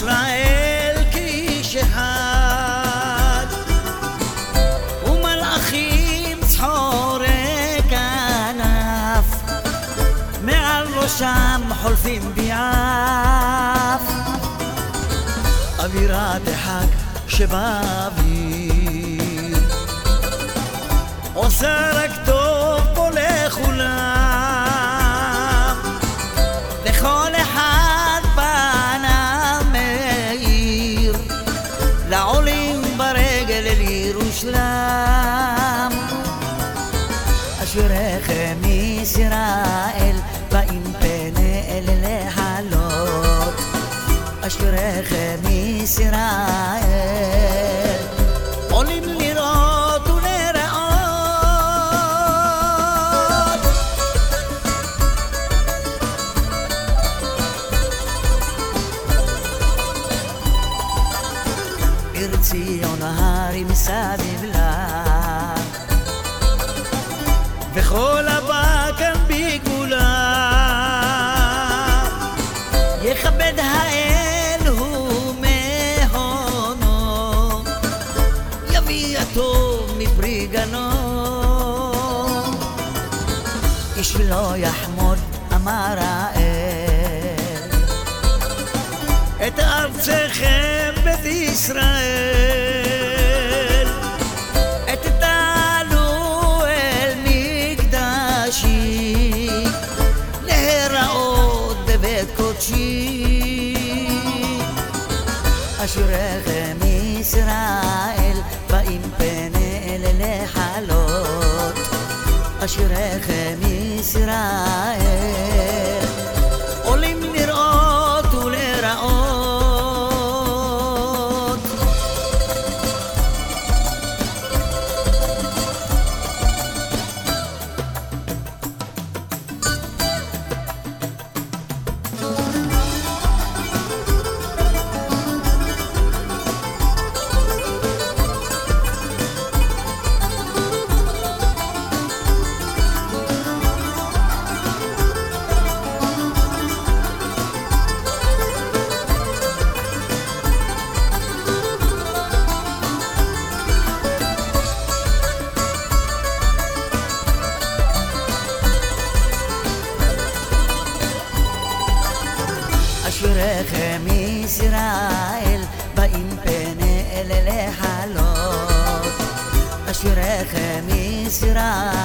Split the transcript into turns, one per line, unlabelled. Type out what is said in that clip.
ישראל כאיש אחד ומלאכים צחורי כנף מעל ראשם חולפים ביעף. אווירת החג שבאוויר עושה רק טוב. خميس رائل بين بين الحالات أشهر خميس رائل. قولي لي رات ولرقات إرتي نهاري مسابي וכל הבא כאן בגבולה. יכבד האל הוא מהונו יביא הטוב מפרי גנו איש לא יחמוד אמר האל את ארצכם בית ישראל בבית קודשי אשריכם ישראל באים פני אל לחלות אשריכם ישראל אשריכם ישראל באים פני אל לחלות אשריכם ישראל